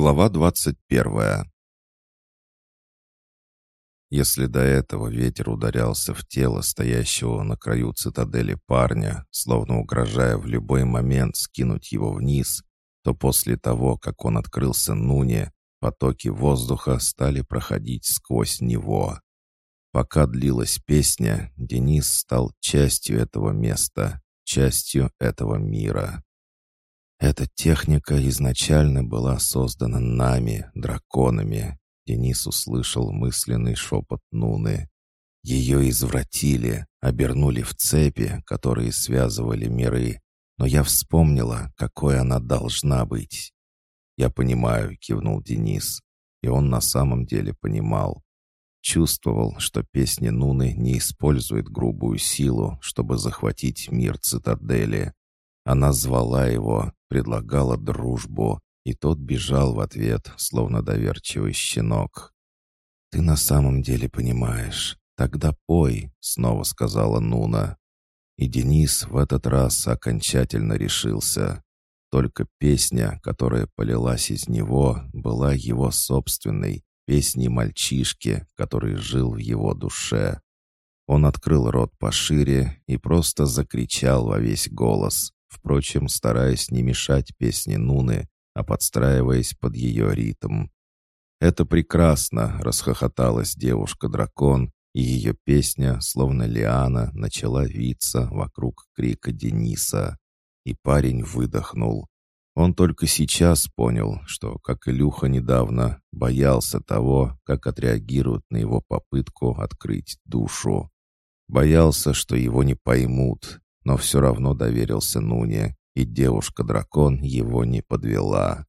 Глава двадцать первая. Если до этого ветер ударялся в тело стоящего на краю цитадели парня, словно угрожая в любой момент скинуть его вниз, то после того, как он открылся Нуне, потоки воздуха стали проходить сквозь него. Пока длилась песня, Денис стал частью этого места, частью этого мира. Эта техника изначально была создана нами, драконами. Денис услышал мысленный шепот Нуны. Ее извратили, обернули в цепи, которые связывали миры. Но я вспомнила, какой она должна быть. «Я понимаю», — кивнул Денис. И он на самом деле понимал. Чувствовал, что песни Нуны не используют грубую силу, чтобы захватить мир цитадели. Она звала его, предлагала дружбу, и тот бежал в ответ, словно доверчивый щенок. «Ты на самом деле понимаешь. Тогда пой», — снова сказала Нуна. И Денис в этот раз окончательно решился. Только песня, которая полилась из него, была его собственной, песней мальчишки, который жил в его душе. Он открыл рот пошире и просто закричал во весь голос впрочем, стараясь не мешать песне Нуны, а подстраиваясь под ее ритм. «Это прекрасно!» — расхохоталась девушка-дракон, и ее песня, словно лиана, начала виться вокруг крика Дениса. И парень выдохнул. Он только сейчас понял, что, как и Люха недавно, боялся того, как отреагируют на его попытку открыть душу. Боялся, что его не поймут, но все равно доверился Нуне, и девушка-дракон его не подвела.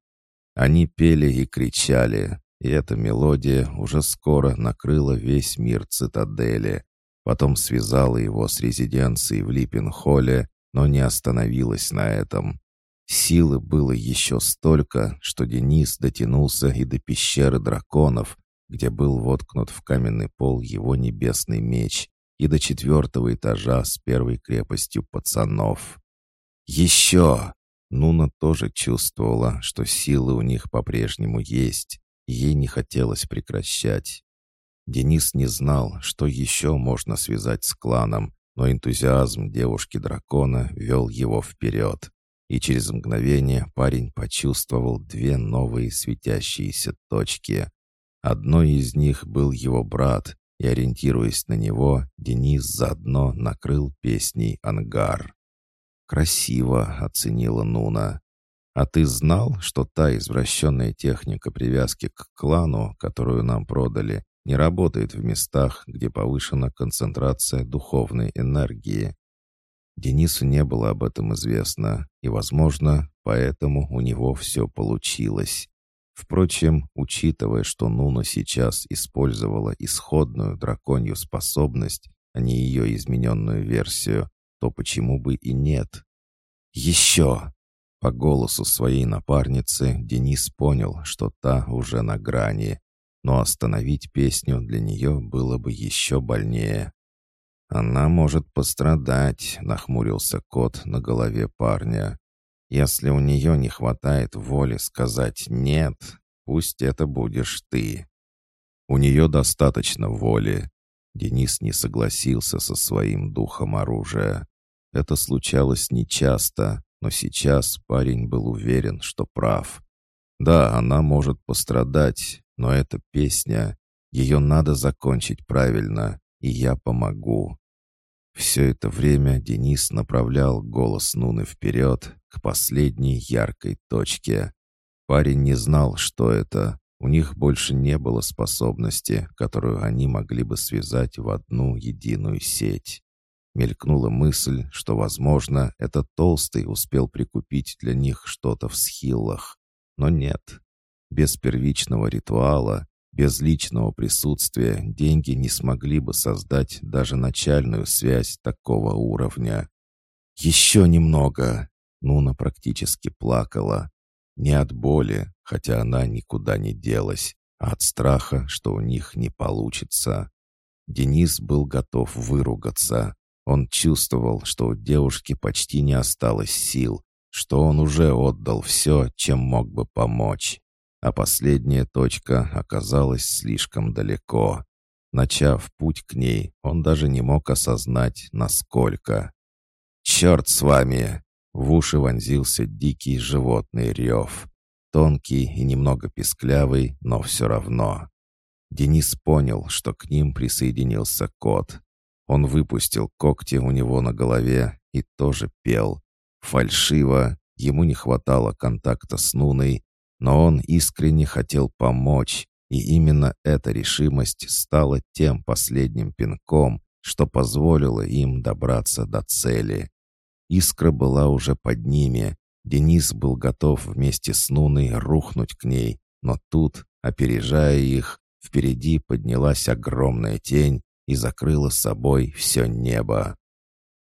Они пели и кричали, и эта мелодия уже скоро накрыла весь мир цитадели, потом связала его с резиденцией в Липпенхолле, но не остановилась на этом. Силы было еще столько, что Денис дотянулся и до пещеры драконов, где был воткнут в каменный пол его небесный меч, и до четвертого этажа с первой крепостью пацанов. Еще! Нуна тоже чувствовала, что силы у них по-прежнему есть, и ей не хотелось прекращать. Денис не знал, что еще можно связать с кланом, но энтузиазм девушки-дракона вел его вперед. И через мгновение парень почувствовал две новые светящиеся точки. Одной из них был его брат, и, ориентируясь на него, Денис заодно накрыл песней «Ангар». «Красиво», — оценила Нуна. «А ты знал, что та извращенная техника привязки к клану, которую нам продали, не работает в местах, где повышена концентрация духовной энергии?» Денису не было об этом известно, и, возможно, поэтому у него все получилось. Впрочем, учитывая, что Нуна сейчас использовала исходную драконью способность, а не ее измененную версию, то почему бы и нет? «Еще!» По голосу своей напарницы Денис понял, что та уже на грани, но остановить песню для нее было бы еще больнее. «Она может пострадать», — нахмурился кот на голове парня. Если у нее не хватает воли сказать «нет», пусть это будешь ты. У нее достаточно воли. Денис не согласился со своим духом оружия. Это случалось нечасто, но сейчас парень был уверен, что прав. Да, она может пострадать, но эта песня, ее надо закончить правильно, и я помогу. Все это время Денис направлял голос Нуны вперед, к последней яркой точке. Парень не знал, что это. У них больше не было способности, которую они могли бы связать в одну единую сеть. Мелькнула мысль, что, возможно, этот толстый успел прикупить для них что-то в схиллах. Но нет. Без первичного ритуала без личного присутствия деньги не смогли бы создать даже начальную связь такого уровня. «Еще немного!» Нуна практически плакала. Не от боли, хотя она никуда не делась, а от страха, что у них не получится. Денис был готов выругаться. Он чувствовал, что у девушки почти не осталось сил, что он уже отдал все, чем мог бы помочь. а последняя точка оказалась слишком далеко. Начав путь к ней, он даже не мог осознать, насколько. «Черт с вами!» В уши вонзился дикий животный рев. Тонкий и немного песклявый, но все равно. Денис понял, что к ним присоединился кот. Он выпустил когти у него на голове и тоже пел. Фальшиво, ему не хватало контакта с Нуной, но он искренне хотел помочь, и именно эта решимость стала тем последним пинком, что позволило им добраться до цели. Искра была уже под ними. Денис был готов вместе с Нуной рухнуть к ней, но тут, опережая их, впереди поднялась огромная тень и закрыла собой все небо.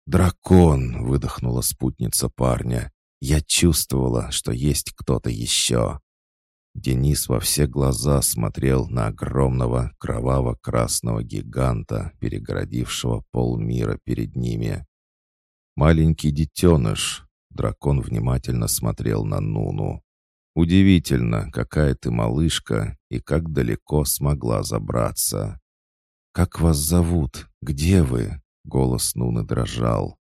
«Дракон!» — выдохнула спутница парня. «Я чувствовала, что есть кто-то еще». Денис во все глаза смотрел на огромного кроваво-красного гиганта, перегородившего полмира перед ними. «Маленький детеныш!» — дракон внимательно смотрел на Нуну. «Удивительно, какая ты малышка и как далеко смогла забраться». «Как вас зовут? Где вы?» — голос Нуны дрожал.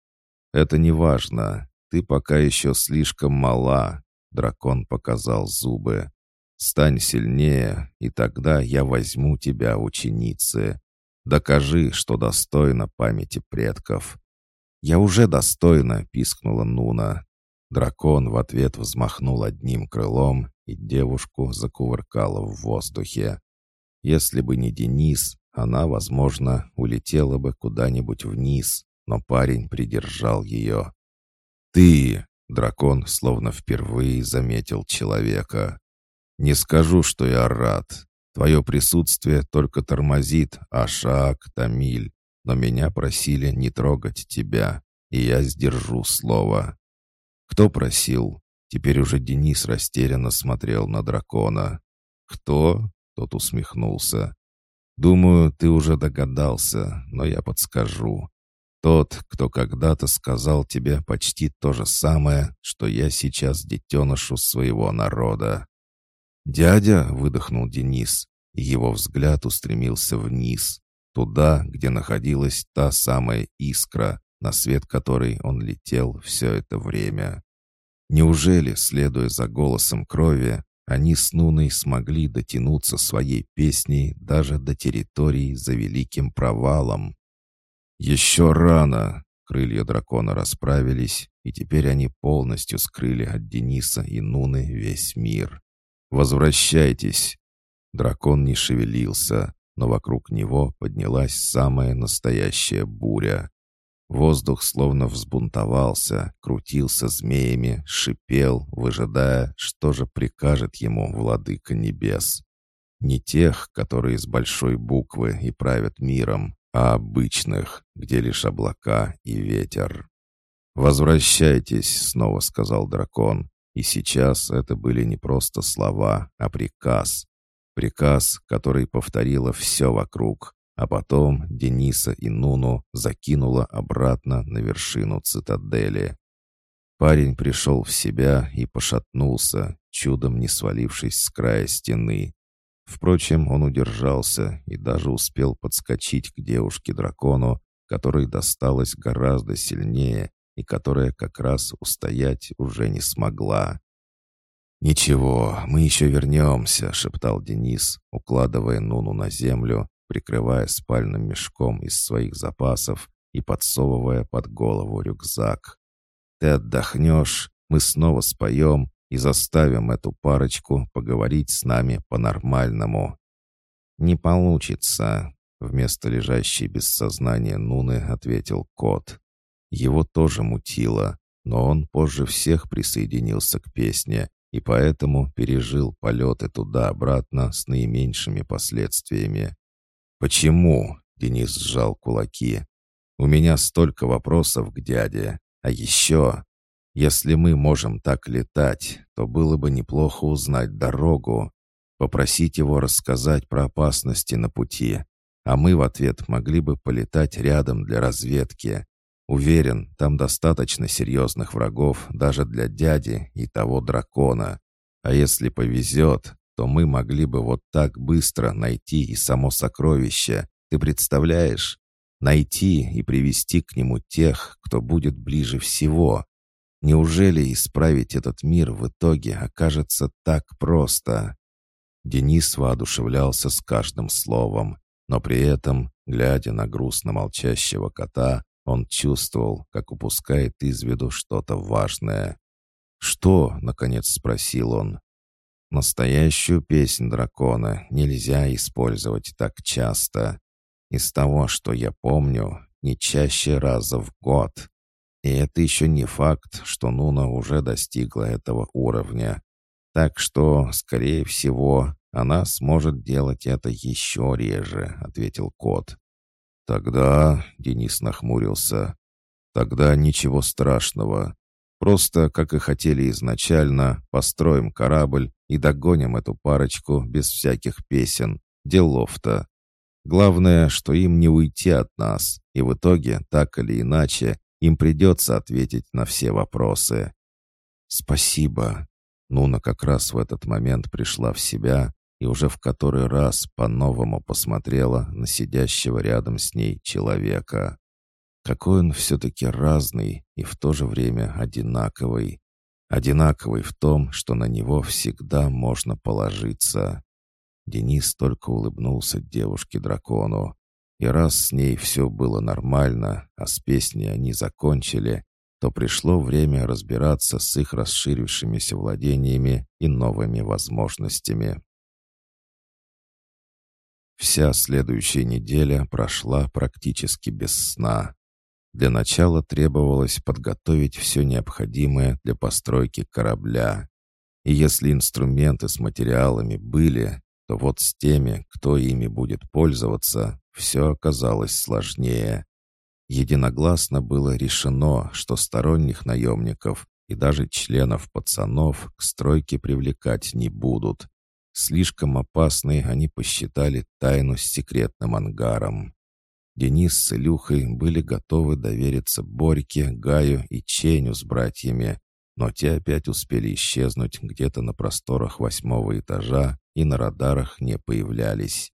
«Это не важно. Ты пока еще слишком мала», — дракон показал зубы. Стань сильнее, и тогда я возьму тебя, ученицы. Докажи, что достойна памяти предков». «Я уже достойна», — пискнула Нуна. Дракон в ответ взмахнул одним крылом, и девушку закувыркала в воздухе. Если бы не Денис, она, возможно, улетела бы куда-нибудь вниз, но парень придержал ее. «Ты!» — дракон словно впервые заметил человека. Не скажу, что я рад. Твое присутствие только тормозит Ашак, Тамиль, но меня просили не трогать тебя, и я сдержу слово. Кто просил? Теперь уже Денис растерянно смотрел на дракона. Кто? Тот усмехнулся. Думаю, ты уже догадался, но я подскажу. Тот, кто когда-то сказал тебе почти то же самое, что я сейчас детенышу своего народа. «Дядя!» — выдохнул Денис, и его взгляд устремился вниз, туда, где находилась та самая искра, на свет которой он летел все это время. Неужели, следуя за голосом крови, они с Нуной смогли дотянуться своей песней даже до территории за великим провалом? «Еще рано!» Крылья дракона расправились, и теперь они полностью скрыли от Дениса и Нуны весь мир. «Возвращайтесь!» Дракон не шевелился, но вокруг него поднялась самая настоящая буря. Воздух словно взбунтовался, крутился змеями, шипел, выжидая, что же прикажет ему владыка небес. Не тех, которые с большой буквы и правят миром, а обычных, где лишь облака и ветер. «Возвращайтесь», — снова сказал дракон, и сейчас это были не просто слова, а приказ. Приказ, который повторило все вокруг, а потом Дениса и Нуну закинуло обратно на вершину цитадели. Парень пришел в себя и пошатнулся, чудом не свалившись с края стены. Впрочем, он удержался и даже успел подскочить к девушке-дракону, которой досталось гораздо сильнее и которая как раз устоять уже не смогла. «Ничего, мы еще вернемся», — шептал Денис, укладывая Нуну на землю, прикрывая спальным мешком из своих запасов и подсовывая под голову рюкзак. «Ты отдохнешь, мы снова споем и заставим эту парочку поговорить с нами по-нормальному». «Не получится», — вместо лежащей без сознания Нуны ответил кот. Его тоже мутило, но он позже всех присоединился к песне и поэтому пережил полеты туда-обратно с наименьшими последствиями. «Почему?» — Денис сжал кулаки. «У меня столько вопросов к дяде. А еще, если мы можем так летать, то было бы неплохо узнать дорогу, попросить его рассказать про опасности на пути, а мы в ответ могли бы полетать рядом для разведки. Уверен, там достаточно серьезных врагов даже для дяди и того дракона. А если повезет, то мы могли бы вот так быстро найти и само сокровище. Ты представляешь? Найти и привести к нему тех, кто будет ближе всего. Неужели исправить этот мир в итоге окажется так просто? Денис воодушевлялся с каждым словом, но при этом, глядя на грустно молчащего кота, он чувствовал, как упускает из виду что-то важное. «Что?» — наконец спросил он. «Настоящую песнь дракона нельзя использовать так часто. Из того, что я помню, не чаще раза в год. И это еще не факт, что Нуна уже достигла этого уровня. Так что, скорее всего, она сможет делать это еще реже», — ответил кот. «Тогда...» — Денис нахмурился. «Тогда ничего страшного. Просто, как и хотели изначально, построим корабль и догоним эту парочку без всяких песен. Делов-то. Главное, что им не уйти от нас, и в итоге, так или иначе, им придется ответить на все вопросы. «Спасибо». Нуна как раз в этот момент пришла в себя и уже в который раз по-новому посмотрела на сидящего рядом с ней человека. Какой он все-таки разный и в то же время одинаковый. Одинаковый в том, что на него всегда можно положиться. Денис только улыбнулся девушке-дракону. И раз с ней все было нормально, а с песней они закончили, то пришло время разбираться с их расширившимися владениями и новыми возможностями. Вся следующая неделя прошла практически без сна. Для начала требовалось подготовить все необходимое для постройки корабля. И если инструменты с материалами были, то вот с теми, кто ими будет пользоваться, все оказалось сложнее. Единогласно было решено, что сторонних наемников и даже членов пацанов к стройке привлекать не будут. Слишком опасной они посчитали тайну с секретным ангаром. Денис с Илюхой были готовы довериться Борьке, Гаю и Ченю с братьями, но те опять успели исчезнуть где-то на просторах восьмого этажа и на радарах не появлялись.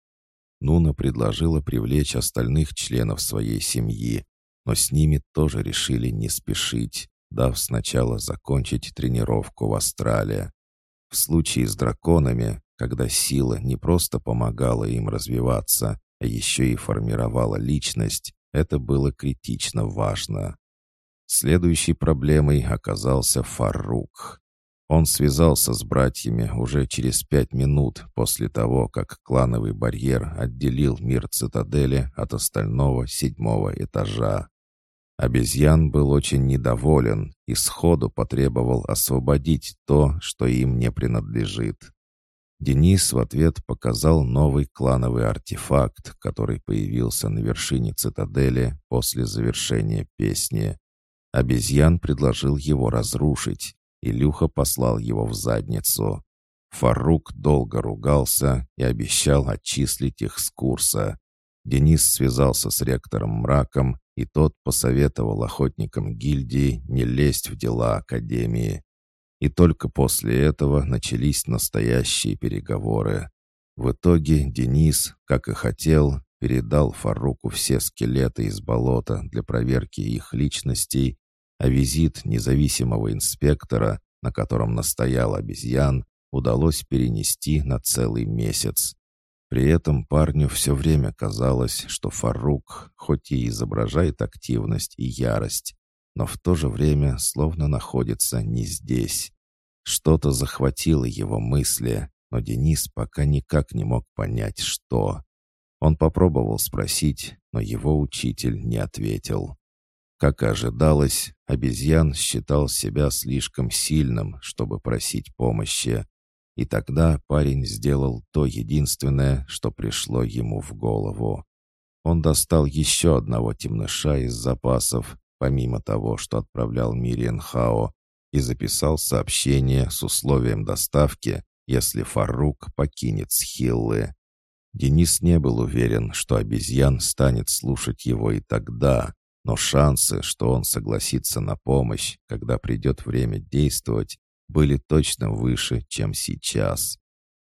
Нуна предложила привлечь остальных членов своей семьи, но с ними тоже решили не спешить, дав сначала закончить тренировку в Астрале. В случае с драконами, когда сила не просто помогала им развиваться, а еще и формировала личность, это было критично важно. Следующей проблемой оказался Фарук. Он связался с братьями уже через пять минут после того, как клановый барьер отделил мир цитадели от остального седьмого этажа. Обезьян был очень недоволен и сходу потребовал освободить то, что им не принадлежит. Денис в ответ показал новый клановый артефакт, который появился на вершине цитадели после завершения песни. Обезьян предложил его разрушить, Илюха послал его в задницу. Фарук долго ругался и обещал отчислить их с курса. Денис связался с ректором Мраком, и тот посоветовал охотникам гильдии не лезть в дела Академии. И только после этого начались настоящие переговоры. В итоге Денис, как и хотел, передал Фаруку все скелеты из болота для проверки их личностей а визит независимого инспектора, на котором настоял обезьян, удалось перенести на целый месяц. При этом парню все время казалось, что Фарук, хоть и изображает активность и ярость, но в то же время словно находится не здесь. Что-то захватило его мысли, но Денис пока никак не мог понять, что. Он попробовал спросить, но его учитель не ответил. Как и ожидалось, обезьян считал себя слишком сильным, чтобы просить помощи. И тогда парень сделал то единственное, что пришло ему в голову. Он достал еще одного темныша из запасов, помимо того, что отправлял Мириен Хао, и записал сообщение с условием доставки, если Фарук покинет Схиллы. Денис не был уверен, что обезьян станет слушать его и тогда, но шансы, что он согласится на помощь, когда придет время действовать, были точно выше, чем сейчас.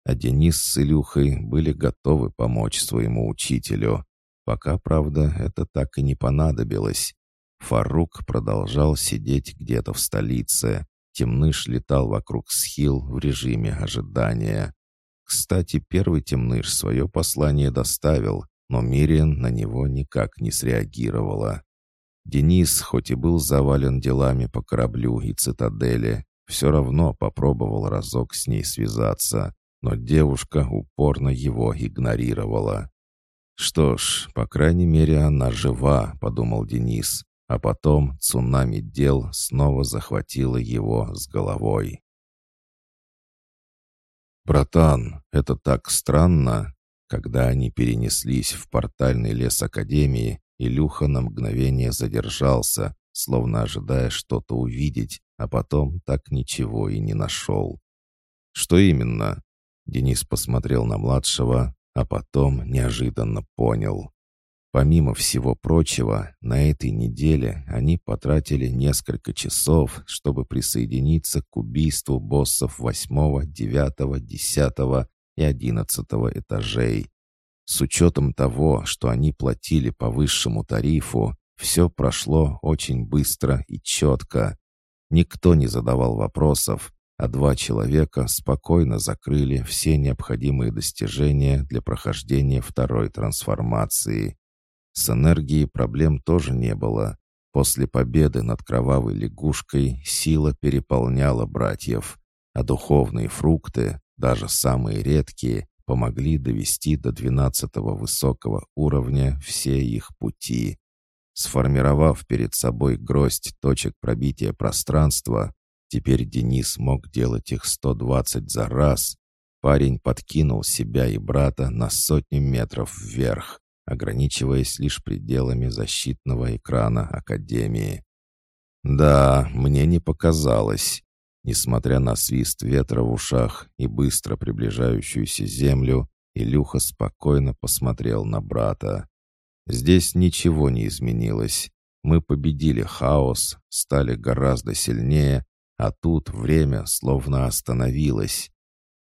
А Денис с Илюхой были готовы помочь своему учителю. Пока, правда, это так и не понадобилось. Фарук продолжал сидеть где-то в столице. Темныш летал вокруг схил в режиме ожидания. Кстати, первый Темныш свое послание доставил, но Мириан на него никак не среагировала. Денис, хоть и был завален делами по кораблю и цитадели, все равно попробовал разок с ней связаться, но девушка упорно его игнорировала. «Что ж, по крайней мере, она жива», — подумал Денис, а потом цунами дел снова захватило его с головой. «Братан, это так странно!» Когда они перенеслись в портальный лес Академии, Илюха на мгновение задержался, словно ожидая что-то увидеть, а потом так ничего и не нашел. «Что именно?» Денис посмотрел на младшего, а потом неожиданно понял. Помимо всего прочего, на этой неделе они потратили несколько часов, чтобы присоединиться к убийству боссов восьмого, девятого, десятого и одиннадцатого этажей. С учетом того, что они платили по высшему тарифу, все прошло очень быстро и четко. Никто не задавал вопросов, а два человека спокойно закрыли все необходимые достижения для прохождения второй трансформации. С энергией проблем тоже не было. После победы над кровавой лягушкой сила переполняла братьев, а духовные фрукты, даже самые редкие, помогли довести до двенадцатого высокого уровня все их пути. Сформировав перед собой гроздь точек пробития пространства, теперь Денис мог делать их 120 за раз. Парень подкинул себя и брата на сотни метров вверх ограничиваясь лишь пределами защитного экрана Академии. Да, мне не показалось. Несмотря на свист ветра в ушах и быстро приближающуюся землю, Илюха спокойно посмотрел на брата. Здесь ничего не изменилось. Мы победили хаос, стали гораздо сильнее, а тут время словно остановилось.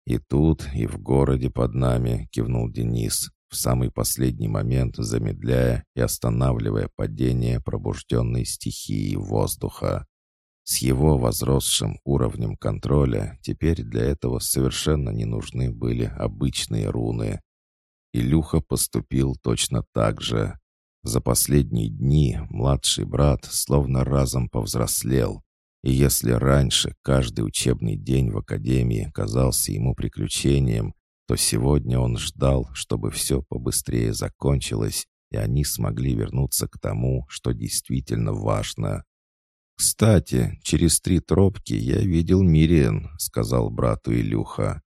И тут, и в городе под нами, кивнул Денис, в самый последний момент замедляя и останавливая падение пробужденной стихии воздуха. С его возросшим уровнем контроля теперь для этого совершенно не нужны были обычные руны. Илюха поступил точно так же. За последние дни младший брат словно разом повзрослел, и если раньше каждый учебный день в академии казался ему приключением, то сегодня он ждал, чтобы все побыстрее закончилось, и они смогли вернуться к тому, что действительно важно. «Кстати, через три тропки я видел Мириен», — сказал брату Илюха.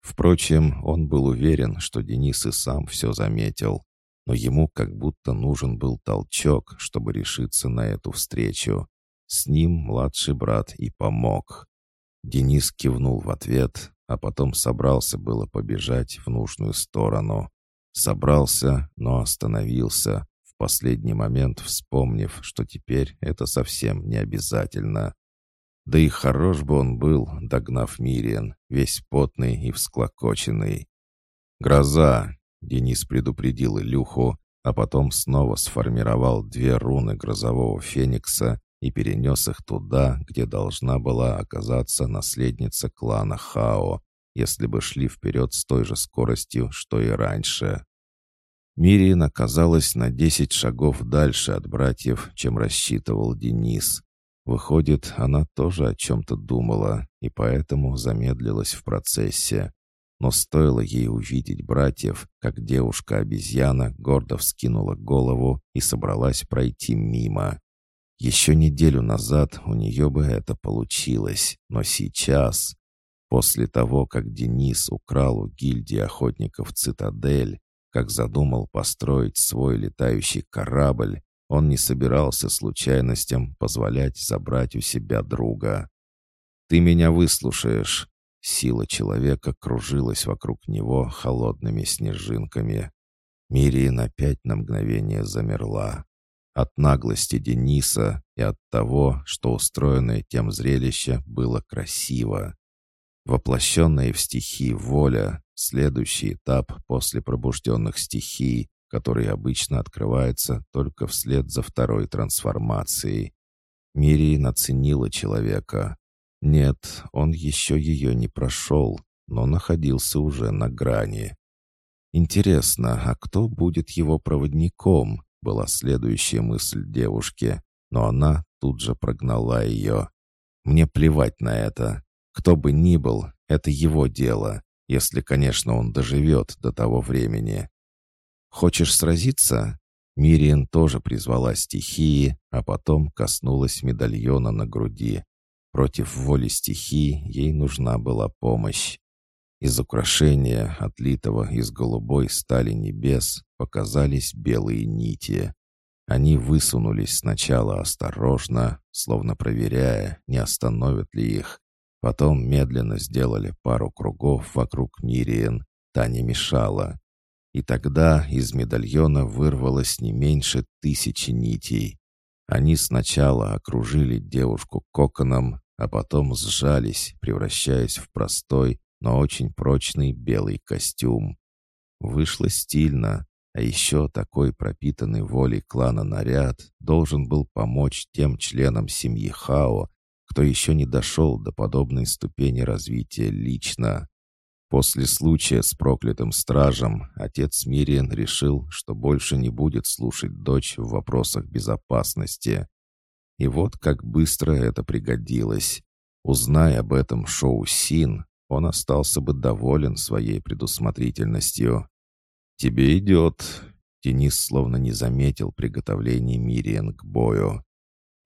Впрочем, он был уверен, что Денис и сам все заметил, но ему как будто нужен был толчок, чтобы решиться на эту встречу. С ним младший брат и помог. Денис кивнул в ответ, а потом собрался было побежать в нужную сторону. Собрался, но остановился, в последний момент вспомнив, что теперь это совсем не обязательно. Да и хорош бы он был, догнав Мириан, весь потный и всклокоченный. «Гроза!» — Денис предупредил Илюху, а потом снова сформировал две руны грозового феникса и перенес их туда, где должна была оказаться наследница клана Хао, если бы шли вперед с той же скоростью, что и раньше. Мирин оказалась на десять шагов дальше от братьев, чем рассчитывал Денис. Выходит, она тоже о чем-то думала и поэтому замедлилась в процессе. Но стоило ей увидеть братьев, как девушка-обезьяна гордо вскинула голову и собралась пройти мимо. Еще неделю назад у нее бы это получилось, но сейчас, после того, как Денис украл у гильдии охотников «Цитадель», как задумал построить свой летающий корабль, он не собирался случайностям позволять забрать у себя друга. «Ты меня выслушаешь!» Сила человека кружилась вокруг него холодными снежинками. Мириен опять на мгновение замерла. От наглости Дениса и от того, что устроенное тем зрелище было красиво. Воплощенная в стихии воля — следующий этап после пробужденных стихий, который обычно открывается только вслед за второй трансформацией. Мириин оценила человека. Нет, он еще ее не прошел, но находился уже на грани. «Интересно, а кто будет его проводником?» — была следующая мысль девушки, но она тут же прогнала ее. «Мне плевать на это. Кто бы ни был, это его дело, если, конечно, он доживет до того времени. Хочешь сразиться?» Мириан тоже призвала стихии, а потом коснулась медальона на груди. Против воли стихии ей нужна была помощь. Из украшения, отлитого из голубой стали небес, показались белые нити. Они высунулись сначала осторожно, словно проверяя, не остановят ли их. Потом медленно сделали пару кругов вокруг Мириен. Та не мешала. И тогда из медальона вырвалось не меньше тысячи нитей. Они сначала окружили девушку коконом, а потом сжались, превращаясь в простой, но очень прочный белый костюм. Вышло стильно, а еще такой пропитанный волей клана наряд должен был помочь тем членам семьи Хао, кто еще не дошел до подобной ступени развития лично. После случая с проклятым стражем отец Мириен решил, что больше не будет слушать дочь в вопросах безопасности. И вот как быстро это пригодилось. Узная об этом Шоу Син, он остался бы доволен своей предусмотрительностью. «Тебе идет!» Денис словно не заметил приготовлений Мириен к бою.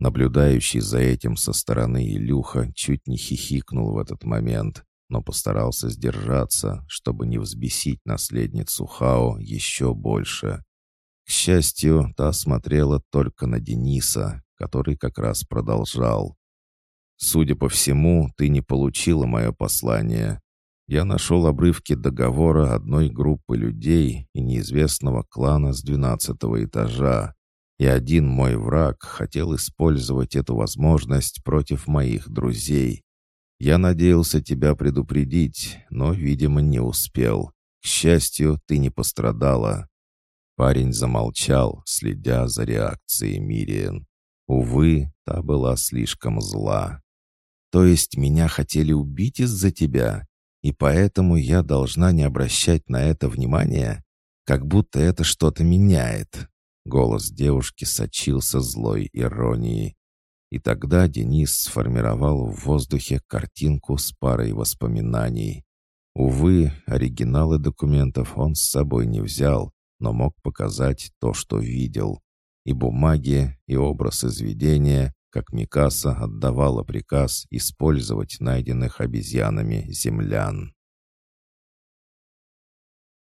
Наблюдающий за этим со стороны Илюха чуть не хихикнул в этот момент, но постарался сдержаться, чтобы не взбесить наследницу Хао еще больше. К счастью, та смотрела только на Дениса, который как раз продолжал. «Судя по всему, ты не получила мое послание. Я нашел обрывки договора одной группы людей и неизвестного клана с двенадцатого этажа и один мой враг хотел использовать эту возможность против моих друзей. Я надеялся тебя предупредить, но, видимо, не успел. К счастью, ты не пострадала». Парень замолчал, следя за реакцией Мириен. Увы, та была слишком зла. «То есть меня хотели убить из-за тебя, и поэтому я должна не обращать на это внимания? Как будто это что-то меняет». Голос девушки сочился злой иронией. И тогда Денис сформировал в воздухе картинку с парой воспоминаний. Увы, оригиналы документов он с собой не взял, но мог показать то, что видел. И бумаги, и образ изведения, как Микаса отдавала приказ использовать найденных обезьянами землян.